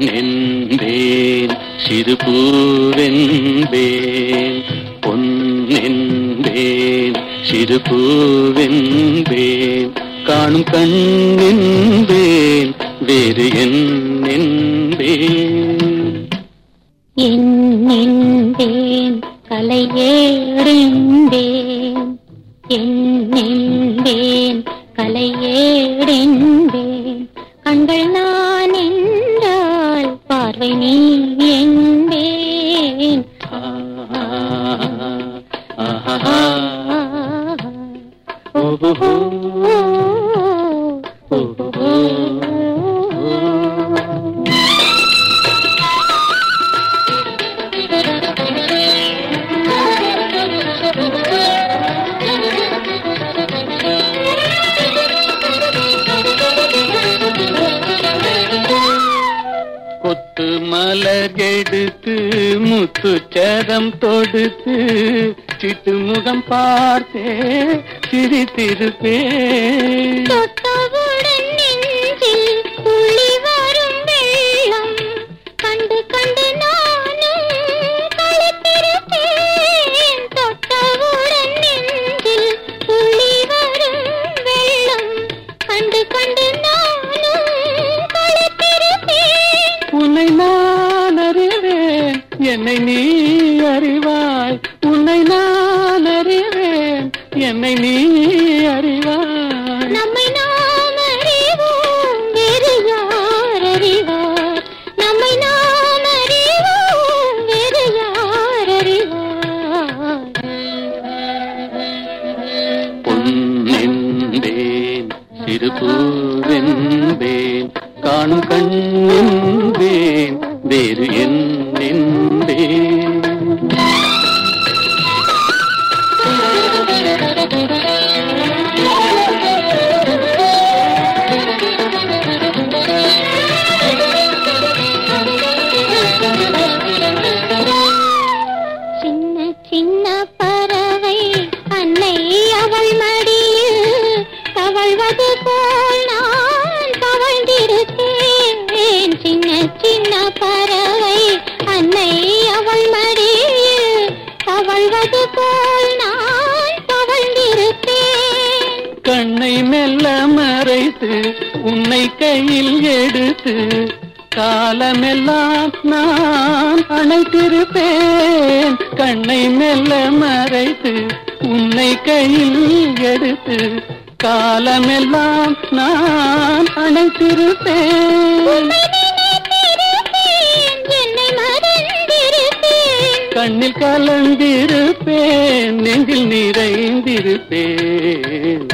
என்பேன் சிறு பூவென்பேன். பொன்னென்பேன் சிறு பூவென்பேன். காணும் கண்ணென்பேன் வேறு என்னென்பேன். என்னென்பேன் கலையேறென்பேன் என்னென்பேன் கலையேறென்பேன் நீ என்பேன் ஓஹோ கொத்து மலர் மலர்கெடுத்து முத்து சரம் தொடுத்து சிட்டு முகம் பார்த்தே சிரித்திருப்பே உன்னை நான் அறிவேன். என்னை நீ அறிவாய். நம்மை நாம் அறிவோம் வேறு யார் அறிவார்? நம்மை நாம் அறிவோம் வேறு யார் அறிவார்? பொன்னென்பேன் சிறு பூவென்பேன் காணும் கண்ணென்பேன் வேறு சின்ன பறவை அன்னை அவள் மடியில் தவழ்வது போல் நான் தவழ்ந்திருக்கேன். சின்ன சின்ன பறவை அன்னை அவள் மடியில் தவழ்வது போல் நான் தவழ்ந்திருக்கேன் கண்ணை மெல்ல மறைத்து உன்னை கையில் எடுத்து காலமெல்லாம் நான் அணைத்திருப்பேன். கண்ணை மெல்ல மறைத்து உன்னை கையில் எடுத்து காலமெல்லாம் நான் அணைத்திருப்பேன். கண்ணில் கலந்திருப்பேன் நெஞ்சில் நிறைந்திருப்பேன்.